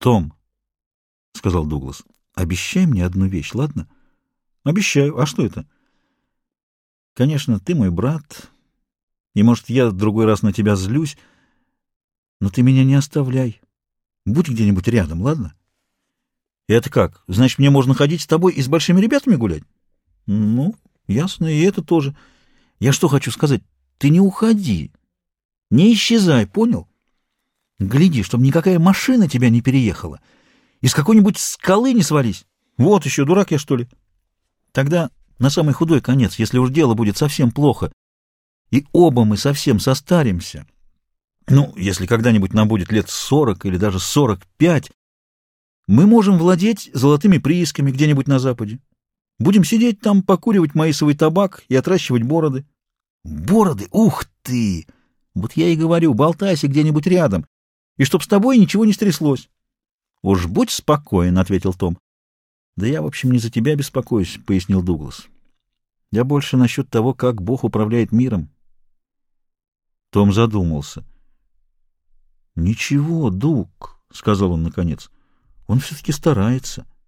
Том, — сказал Дуглас, — обещай мне одну вещь, ладно? — Обещаю. А что это? — Конечно, ты мой брат, и, может, я в другой раз на тебя злюсь, но ты меня не оставляй. Будь где-нибудь рядом, ладно? — Это как? Значит, мне можно ходить с тобой и с большими ребятами гулять? — Ну, ясно, и это тоже. Я что хочу сказать? Ты не уходи. Не исчезай, понял? Гляди, чтобы никакая машина тебя не переехала. Из какой-нибудь скалы не свались. Вот еще, дурак я, что ли? Тогда на самый худой конец, если уж дело будет совсем плохо, и оба мы совсем состаримся, ну, если когда-нибудь нам будет лет сорок или даже сорок пять, мы можем владеть золотыми приисками где-нибудь на Западе. Будем сидеть там, покуривать маисовый табак и отращивать бороды. Бороды? Ух ты! Вот я и говорю, болтайся где-нибудь рядом и чтоб с тобой ничего не стряслось. — Уж будь спокоен, — ответил Том. — Да я, в общем, не за тебя беспокоюсь, — пояснил Дуглас. — Я больше насчет того, как Бог управляет миром. Том задумался. — Ничего, Дуг, — сказал он наконец, — он все-таки старается. —